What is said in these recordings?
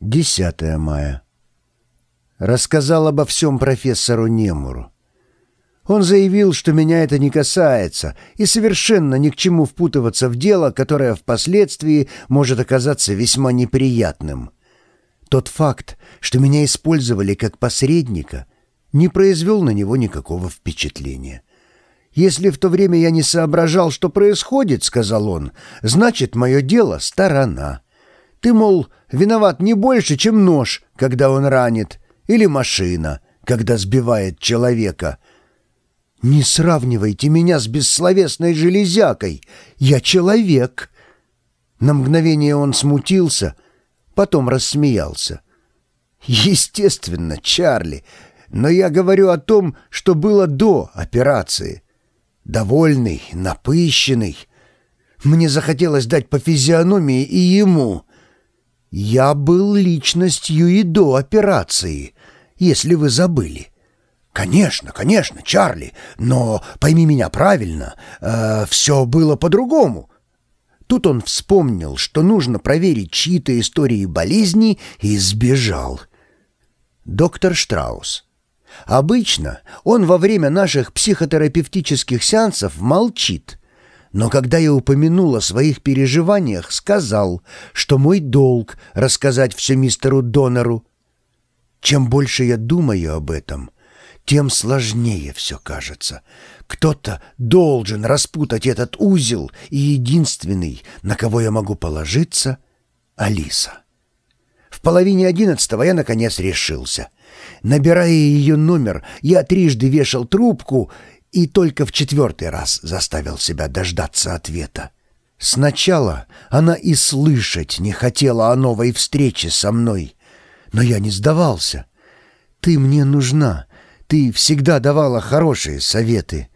10 мая. Рассказал обо всем профессору Немуру. Он заявил, что меня это не касается, и совершенно ни к чему впутываться в дело, которое впоследствии может оказаться весьма неприятным. Тот факт, что меня использовали как посредника, не произвел на него никакого впечатления. «Если в то время я не соображал, что происходит, — сказал он, — значит, мое дело — сторона». Ты, мол, виноват не больше, чем нож, когда он ранит, или машина, когда сбивает человека. Не сравнивайте меня с бессловесной железякой. Я человек. На мгновение он смутился, потом рассмеялся. Естественно, Чарли, но я говорю о том, что было до операции. Довольный, напыщенный. Мне захотелось дать по физиономии и ему — я был личностью и до операции, если вы забыли. Конечно, конечно, Чарли, но пойми меня правильно, э, все было по-другому. Тут он вспомнил, что нужно проверить чьи-то истории болезни и сбежал. Доктор Штраус. Обычно он во время наших психотерапевтических сеансов молчит, но когда я упомянул о своих переживаниях, сказал, что мой долг — рассказать все мистеру Донору. Чем больше я думаю об этом, тем сложнее все кажется. Кто-то должен распутать этот узел, и единственный, на кого я могу положиться — Алиса. В половине одиннадцатого я, наконец, решился. Набирая ее номер, я трижды вешал трубку и только в четвертый раз заставил себя дождаться ответа. Сначала она и слышать не хотела о новой встрече со мной, но я не сдавался. «Ты мне нужна, ты всегда давала хорошие советы».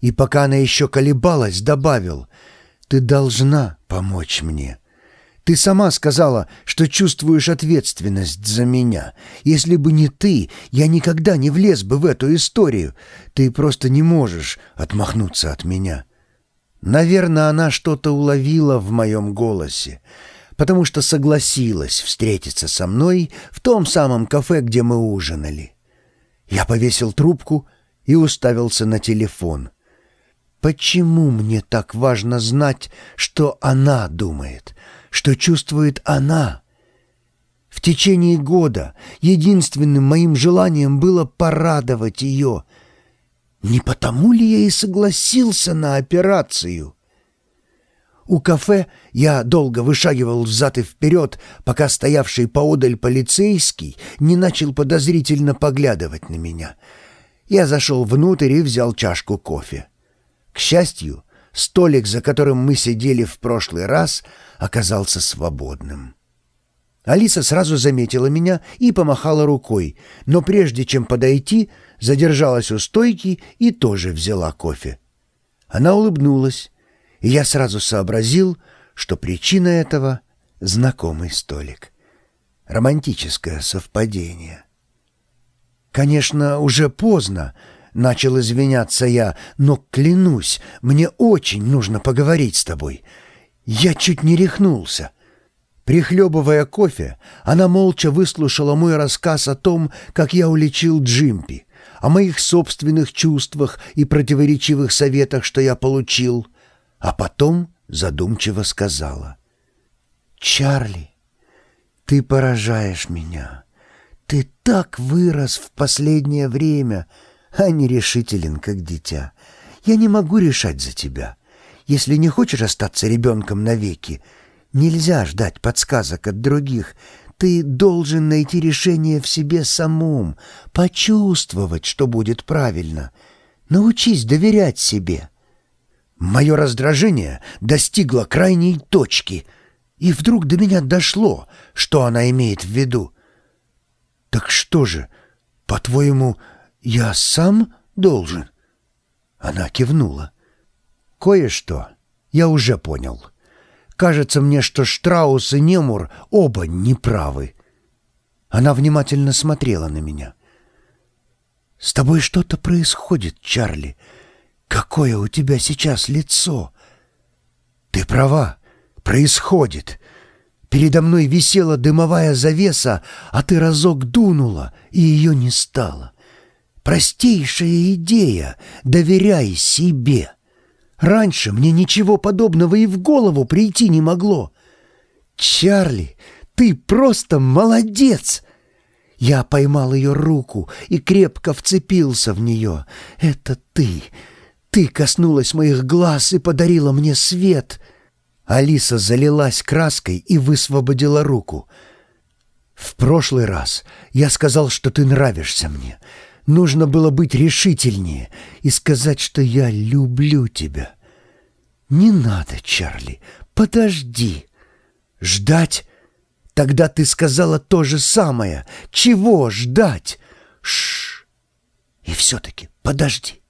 И пока она еще колебалась, добавил, «Ты должна помочь мне». Ты сама сказала, что чувствуешь ответственность за меня. Если бы не ты, я никогда не влез бы в эту историю. Ты просто не можешь отмахнуться от меня». Наверное, она что-то уловила в моем голосе, потому что согласилась встретиться со мной в том самом кафе, где мы ужинали. Я повесил трубку и уставился на телефон. Почему мне так важно знать, что она думает? что чувствует она. В течение года единственным моим желанием было порадовать ее. Не потому ли я и согласился на операцию? У кафе я долго вышагивал взад и вперед, пока стоявший поодаль полицейский не начал подозрительно поглядывать на меня. Я зашел внутрь и взял чашку кофе. К счастью, столик, за которым мы сидели в прошлый раз, оказался свободным. Алиса сразу заметила меня и помахала рукой, но прежде чем подойти, задержалась у стойки и тоже взяла кофе. Она улыбнулась, и я сразу сообразил, что причина этого — знакомый столик. Романтическое совпадение. Конечно, уже поздно, — начал извиняться я, — но, клянусь, мне очень нужно поговорить с тобой — я чуть не рехнулся. Прихлебывая кофе, она молча выслушала мой рассказ о том, как я уличил Джимпи, о моих собственных чувствах и противоречивых советах, что я получил, а потом задумчиво сказала. «Чарли, ты поражаешь меня. Ты так вырос в последнее время, а не решителен, как дитя. Я не могу решать за тебя». Если не хочешь остаться ребенком навеки, нельзя ждать подсказок от других. Ты должен найти решение в себе самом, почувствовать, что будет правильно. Научись доверять себе. Мое раздражение достигло крайней точки, и вдруг до меня дошло, что она имеет в виду. «Так что же, по-твоему, я сам должен?» Она кивнула. Кое-что я уже понял. Кажется мне, что Штраус и Немур оба неправы. Она внимательно смотрела на меня. «С тобой что-то происходит, Чарли. Какое у тебя сейчас лицо?» «Ты права, происходит. Передо мной висела дымовая завеса, а ты разок дунула, и ее не стало. Простейшая идея — доверяй себе. Раньше мне ничего подобного и в голову прийти не могло. Чарли, ты просто молодец!» Я поймал ее руку и крепко вцепился в нее. «Это ты! Ты коснулась моих глаз и подарила мне свет!» Алиса залилась краской и высвободила руку. «В прошлый раз я сказал, что ты нравишься мне. Нужно было быть решительнее и сказать, что я люблю тебя. Не надо, Чарли, подожди. Ждать? Тогда ты сказала то же самое. Чего ждать? Шш. И все-таки подожди.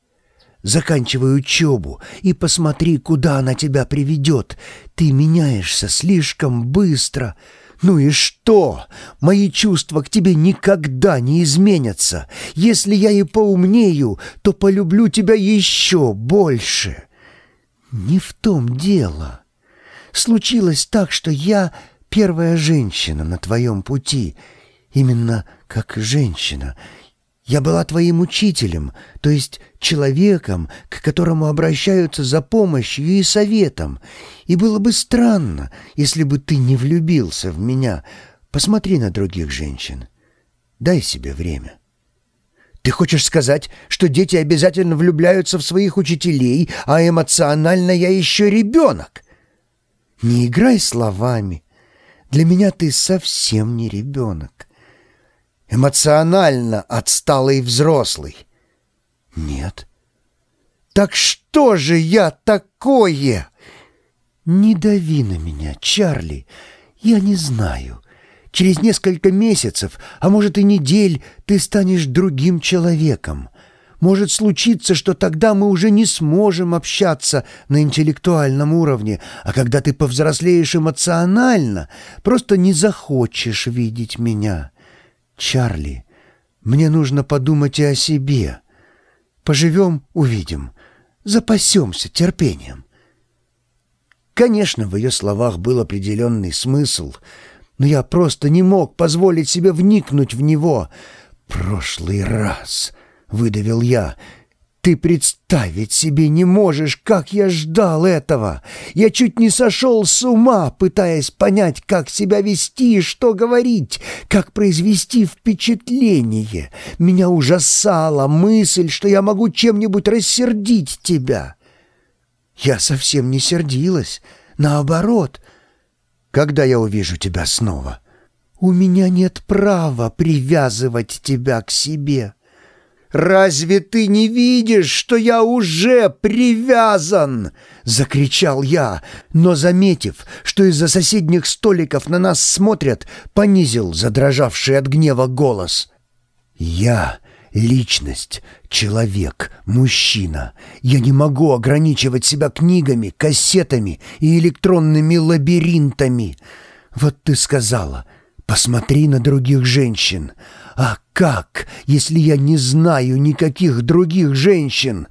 Заканчивай учебу и посмотри, куда она тебя приведет. Ты меняешься слишком быстро. «Ну и что? Мои чувства к тебе никогда не изменятся. Если я и поумнею, то полюблю тебя еще больше». «Не в том дело. Случилось так, что я первая женщина на твоем пути. Именно как женщина. Я была твоим учителем, то есть человеком, к которому обращаются за помощью и советом. И было бы странно, если бы ты не влюбился в меня. Посмотри на других женщин. Дай себе время. Ты хочешь сказать, что дети обязательно влюбляются в своих учителей, а эмоционально я еще ребенок? Не играй словами. Для меня ты совсем не ребенок эмоционально отсталый взрослый. Нет. Так что же я такое? Не дави на меня, Чарли. Я не знаю. Через несколько месяцев, а может и недель, ты станешь другим человеком. Может случиться, что тогда мы уже не сможем общаться на интеллектуальном уровне, а когда ты повзрослеешь эмоционально, просто не захочешь видеть меня. «Чарли, мне нужно подумать и о себе. Поживем — увидим. Запасемся терпением». Конечно, в ее словах был определенный смысл, но я просто не мог позволить себе вникнуть в него. «Прошлый раз», — выдавил я, ты представить себе не можешь, как я ждал этого. Я чуть не сошел с ума, пытаясь понять, как себя вести и что говорить, как произвести впечатление. Меня ужасала мысль, что я могу чем-нибудь рассердить тебя. Я совсем не сердилась, наоборот. Когда я увижу тебя снова? У меня нет права привязывать тебя к себе». «Разве ты не видишь, что я уже привязан?» — закричал я, но, заметив, что из-за соседних столиков на нас смотрят, понизил задрожавший от гнева голос. «Я — личность, человек, мужчина. Я не могу ограничивать себя книгами, кассетами и электронными лабиринтами. Вот ты сказала, посмотри на других женщин». А как, если я не знаю никаких других женщин?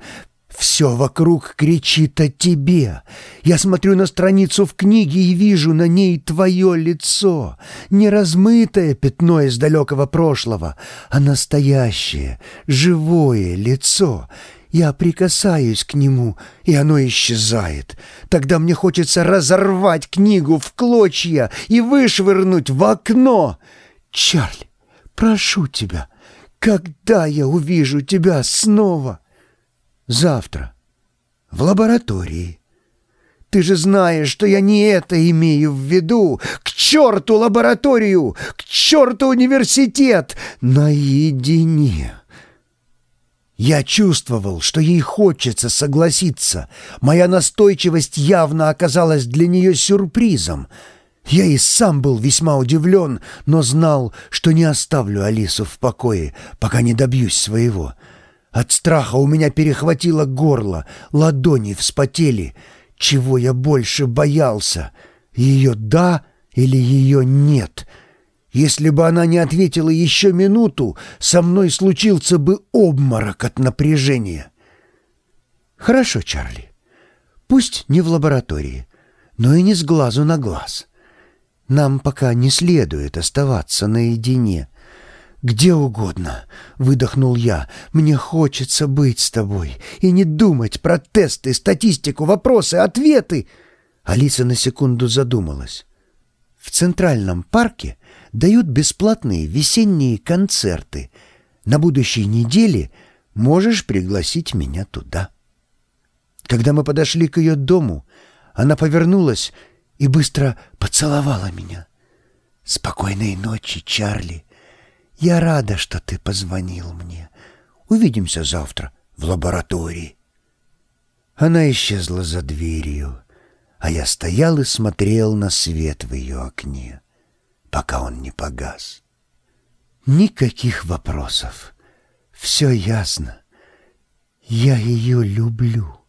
Все вокруг кричит о тебе. Я смотрю на страницу в книге и вижу на ней твое лицо. Не размытое пятно из далекого прошлого, а настоящее, живое лицо. Я прикасаюсь к нему, и оно исчезает. Тогда мне хочется разорвать книгу в клочья и вышвырнуть в окно. Чарли, Прошу тебя, когда я увижу тебя снова? Завтра. В лаборатории. Ты же знаешь, что я не это имею в виду. К черту лабораторию! К черту университет! Наедине!» Я чувствовал, что ей хочется согласиться. Моя настойчивость явно оказалась для нее сюрпризом — я и сам был весьма удивлен, но знал, что не оставлю Алису в покое, пока не добьюсь своего. От страха у меня перехватило горло, ладони вспотели. Чего я больше боялся? Ее «да» или ее «нет»? Если бы она не ответила еще минуту, со мной случился бы обморок от напряжения. Хорошо, Чарли. Пусть не в лаборатории, но и не с глазу на глаз. Нам пока не следует оставаться наедине. «Где угодно», — выдохнул я. «Мне хочется быть с тобой и не думать про тесты, статистику, вопросы, ответы». Алиса на секунду задумалась. «В Центральном парке дают бесплатные весенние концерты. На будущей неделе можешь пригласить меня туда». Когда мы подошли к ее дому, она повернулась и быстро поцеловала меня. «Спокойной ночи, Чарли. Я рада, что ты позвонил мне. Увидимся завтра в лаборатории». Она исчезла за дверью, а я стоял и смотрел на свет в ее окне, пока он не погас. Никаких вопросов. Все ясно. Я ее люблю.